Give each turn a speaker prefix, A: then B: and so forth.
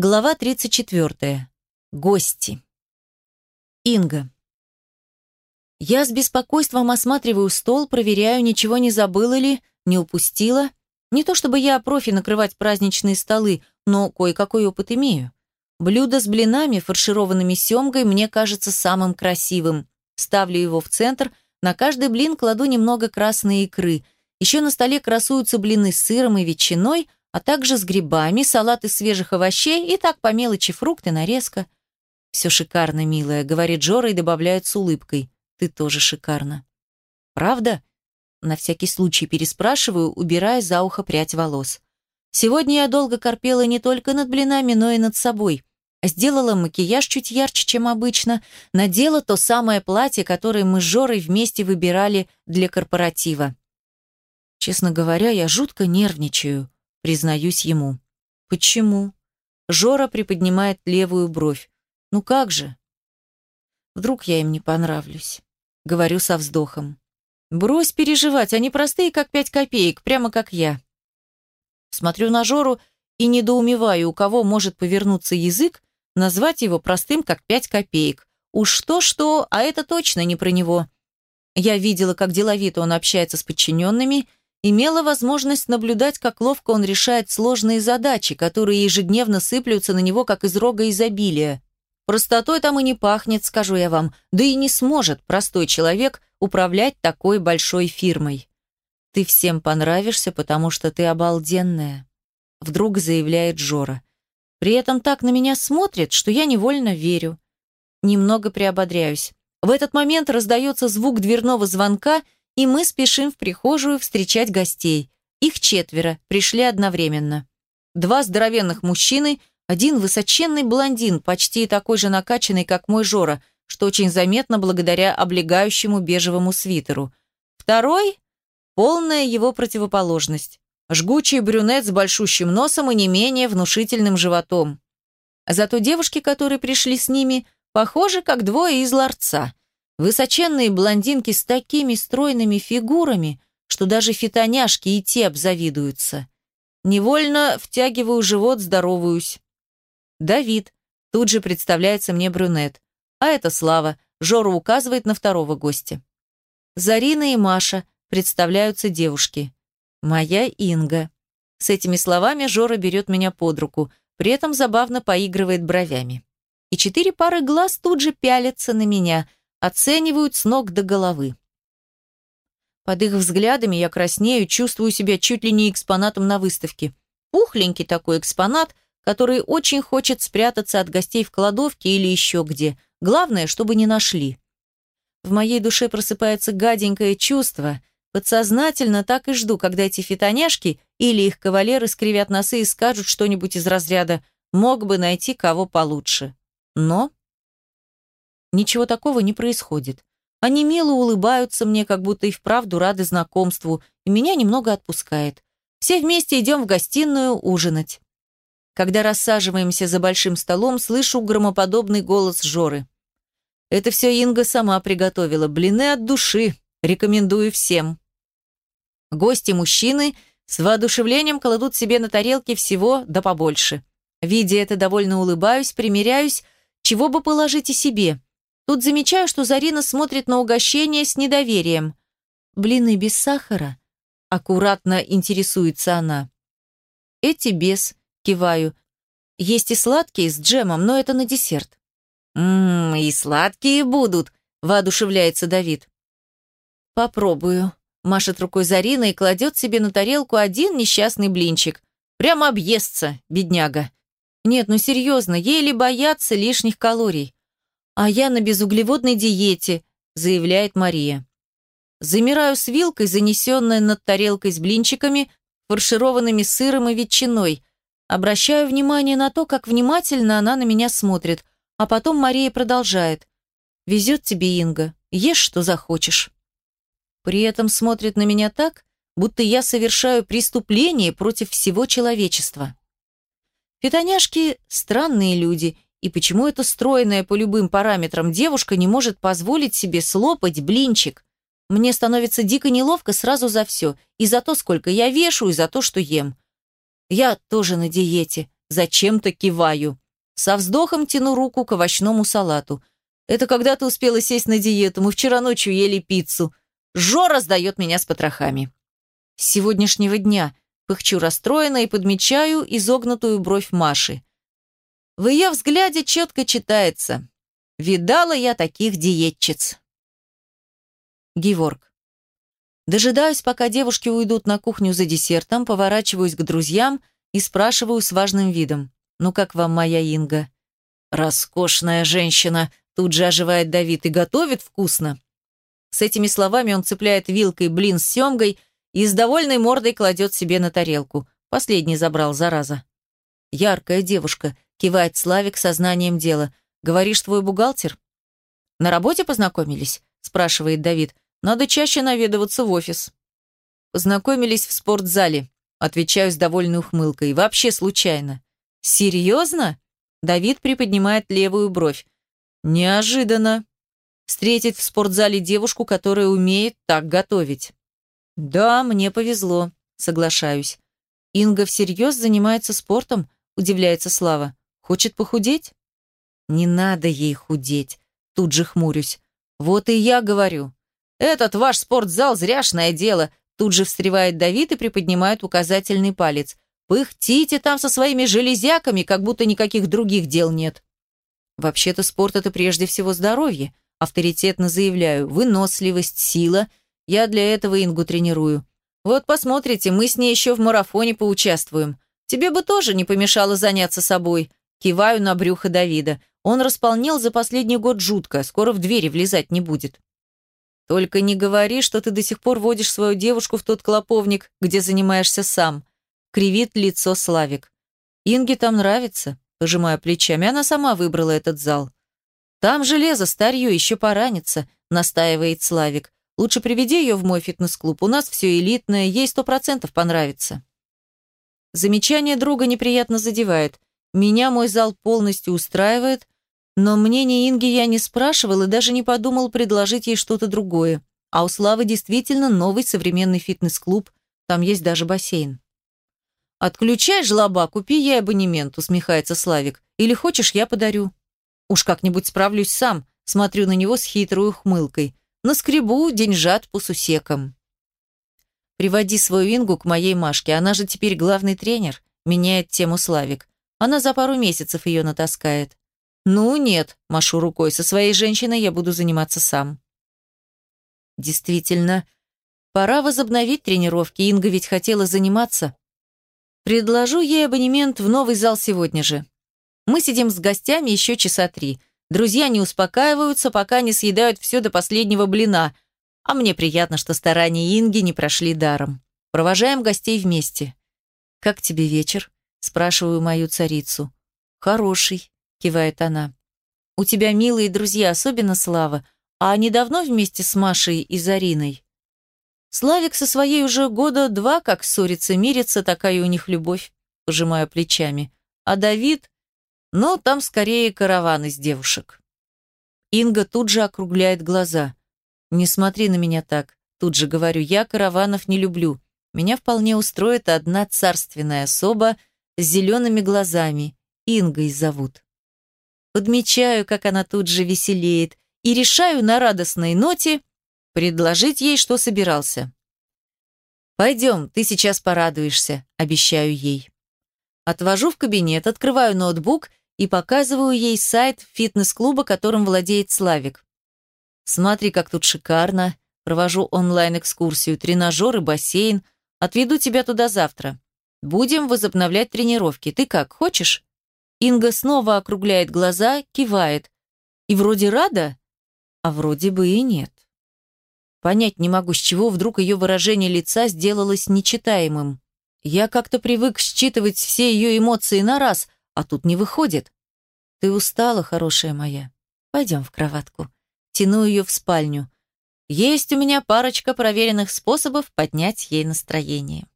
A: Глава 34. Гости. Инга. Я с беспокойством осматриваю стол, проверяю, ничего не забыла ли, не упустила. Не то чтобы я профи накрывать праздничные столы, но кое-какой опыт имею. Блюдо с блинами, фаршированными семгой, мне кажется самым красивым. Ставлю его в центр, на каждый блин кладу немного красной икры. Еще на столе красуются блины с сыром и ветчиной – а также с грибами, салат из свежих овощей и так по мелочи фрукты, нарезка. «Все шикарно, милая», — говорит Жора и добавляет с улыбкой. «Ты тоже шикарно». «Правда?» На всякий случай переспрашиваю, убирая за ухо прядь волос. Сегодня я долго корпела не только над блинами, но и над собой. Сделала макияж чуть ярче, чем обычно, надела то самое платье, которое мы с Жорой вместе выбирали для корпоратива. Честно говоря, я жутко нервничаю признаюсь ему. Почему? Жора приподнимает левую бровь. Ну как же? Вдруг я им не понравлюсь. Говорю со вздохом. Брось переживать, они простые, как пять копеек, прямо как я. Смотрю на Жору и недоумеваю, у кого может повернуться язык, назвать его простым, как пять копеек. Уж то-что, а это точно не про него. Я видела, как деловито он общается с подчиненными имела возможность наблюдать, как ловко он решает сложные задачи, которые ежедневно сыплются на него, как из рога изобилия. Простотой там и не пахнет, скажу я вам, да и не сможет простой человек управлять такой большой фирмой. «Ты всем понравишься, потому что ты обалденная», — вдруг заявляет Жора. При этом так на меня смотрит, что я невольно верю. Немного приободряюсь. В этот момент раздается звук дверного звонка — и мы спешим в прихожую встречать гостей. Их четверо, пришли одновременно. Два здоровенных мужчины, один высоченный блондин, почти такой же накачанный, как мой Жора, что очень заметно благодаря облегающему бежевому свитеру. Второй – полная его противоположность. Жгучий брюнет с большущим носом и не менее внушительным животом. Зато девушки, которые пришли с ними, похожи, как двое из ларца. Высоченные блондинки с такими стройными фигурами, что даже фитоняшки и те обзавидуются. Невольно втягиваю живот, здороваюсь. Давид. Тут же представляется мне брюнет. А это Слава. Жора указывает на второго гостя. Зарина и Маша представляются девушки. Моя Инга. С этими словами Жора берет меня под руку, при этом забавно поигрывает бровями. И четыре пары глаз тут же пялятся на меня – оценивают с ног до головы. Под их взглядами я краснею, чувствую себя чуть ли не экспонатом на выставке. Пухленький такой экспонат, который очень хочет спрятаться от гостей в кладовке или еще где. Главное, чтобы не нашли. В моей душе просыпается гаденькое чувство. Подсознательно так и жду, когда эти фитоняшки или их кавалеры скривят носы и скажут что-нибудь из разряда «мог бы найти кого получше». Но Ничего такого не происходит. Они мило улыбаются мне, как будто и вправду рады знакомству, и меня немного отпускает. Все вместе идем в гостиную ужинать. Когда рассаживаемся за большим столом, слышу громоподобный голос Жоры. Это все Инга сама приготовила. Блины от души. Рекомендую всем. Гости-мужчины с воодушевлением кладут себе на тарелки всего да побольше. Видя это, довольно улыбаюсь, примеряюсь, чего бы положить и себе. Тут замечаю, что Зарина смотрит на угощение с недоверием. «Блины без сахара?» Аккуратно интересуется она. «Эти без», киваю. «Есть и сладкие с джемом, но это на десерт». «Ммм, и сладкие будут», воодушевляется Давид. «Попробую», машет рукой Зарина и кладет себе на тарелку один несчастный блинчик. Прямо объестся, бедняга. Нет, ну серьезно, ей ли бояться лишних калорий? «А я на безуглеводной диете», – заявляет Мария. Замираю с вилкой, занесенной над тарелкой с блинчиками, фаршированными сыром и ветчиной. Обращаю внимание на то, как внимательно она на меня смотрит, а потом Мария продолжает. «Везет тебе, Инга, ешь, что захочешь». При этом смотрит на меня так, будто я совершаю преступление против всего человечества. Фитоняшки – странные люди – и почему эта стройная по любым параметрам девушка не может позволить себе слопать блинчик? Мне становится дико неловко сразу за все. И за то, сколько я вешу, и за то, что ем. Я тоже на диете, зачем-то киваю. Со вздохом тяну руку к овощному салату. Это когда ты успела сесть на диету, мы вчера ночью ели пиццу. Жора сдает меня с потрохами. С сегодняшнего дня пыхчу расстроена и подмечаю изогнутую бровь Маши. В ее взгляде четко читается. Видала я таких диетчиц. Геворг. Дожидаюсь, пока девушки уйдут на кухню за десертом, поворачиваюсь к друзьям и спрашиваю с важным видом. «Ну как вам моя Инга?» «Роскошная женщина!» Тут же оживает Давид и готовит вкусно. С этими словами он цепляет вилкой блин с семгой и с довольной мордой кладет себе на тарелку. Последний забрал, зараза. «Яркая девушка», — кивает Славик сознанием дела. «Говоришь, твой бухгалтер?» «На работе познакомились?» — спрашивает Давид. «Надо чаще наведываться в офис». «Познакомились в спортзале», — отвечаю с довольной ухмылкой. «Вообще случайно». «Серьезно?» Давид приподнимает левую бровь. Неожиданно. Встретить в спортзале девушку, которая умеет так готовить. Да, мне повезло, соглашаюсь. Инга всерьез занимается спортом, удивляется Слава. Хочет похудеть? Не надо ей худеть. Тут же хмурюсь. Вот и я говорю. Этот ваш спортзал зряшное дело. Тут же встревает Давид и приподнимает указательный палец. Пыхтите там со своими железяками, как будто никаких других дел нет. Вообще-то спорт – это прежде всего здоровье. Авторитетно заявляю, выносливость, сила. Я для этого Ингу тренирую. Вот посмотрите, мы с ней еще в марафоне поучаствуем. Тебе бы тоже не помешало заняться собой. Киваю на брюхо Давида. Он располнел за последний год жутко, скоро в двери влезать не будет. Только не говори, что ты до сих пор водишь свою девушку в тот клоповник, где занимаешься сам. Кривит лицо Славик. Инге там нравится. Пожимая плечами, она сама выбрала этот зал. «Там железо, старье, еще поранится», — настаивает Славик. «Лучше приведи ее в мой фитнес-клуб. У нас все элитное, ей сто процентов понравится». Замечание друга неприятно задевает. Меня мой зал полностью устраивает, но мнение Инги я не спрашивал и даже не подумал предложить ей что-то другое. А у Славы действительно новый современный фитнес-клуб, там есть даже бассейн. «Отключай, жлоба, купи ей абонемент», — усмехается Славик. «Или хочешь, я подарю». «Уж как-нибудь справлюсь сам», — смотрю на него с хитрой ухмылкой. «Наскребу деньжат по сусекам». «Приводи свою Ингу к моей Машке, она же теперь главный тренер», — меняет тему Славик. «Она за пару месяцев ее натаскает». «Ну, нет», — машу рукой, — «со своей женщиной я буду заниматься сам». Действительно, пора возобновить тренировки, Инга ведь хотела заниматься, Предложу ей абонемент в новый зал сегодня же. Мы сидим с гостями еще часа три. Друзья не успокаиваются, пока не съедают все до последнего блина. А мне приятно, что старания Инги не прошли даром. Провожаем гостей вместе. «Как тебе вечер?» – спрашиваю мою царицу. «Хороший», – кивает она. «У тебя милые друзья, особенно Слава. А они давно вместе с Машей и Зариной?» Славик со своей уже года два как ссорится, мирится, такая у них любовь, пожимая плечами. А Давид, ну, там скорее караван из девушек. Инга тут же округляет глаза. «Не смотри на меня так», тут же говорю, я караванов не люблю. Меня вполне устроит одна царственная особа с зелеными глазами. Ингой зовут. Подмечаю, как она тут же веселеет, и решаю на радостной ноте предложить ей, что собирался. «Пойдем, ты сейчас порадуешься», — обещаю ей. Отвожу в кабинет, открываю ноутбук и показываю ей сайт фитнес-клуба, которым владеет Славик. Смотри, как тут шикарно. Провожу онлайн-экскурсию, тренажер и бассейн. Отведу тебя туда завтра. Будем возобновлять тренировки. Ты как, хочешь? Инга снова округляет глаза, кивает. И вроде рада, а вроде бы и нет. Понять не могу, с чего вдруг ее выражение лица сделалось нечитаемым. Я как-то привык считывать все ее эмоции на раз, а тут не выходит. Ты устала, хорошая моя. Пойдем в кроватку. Тяну ее в спальню. Есть у меня парочка проверенных способов поднять ей настроение.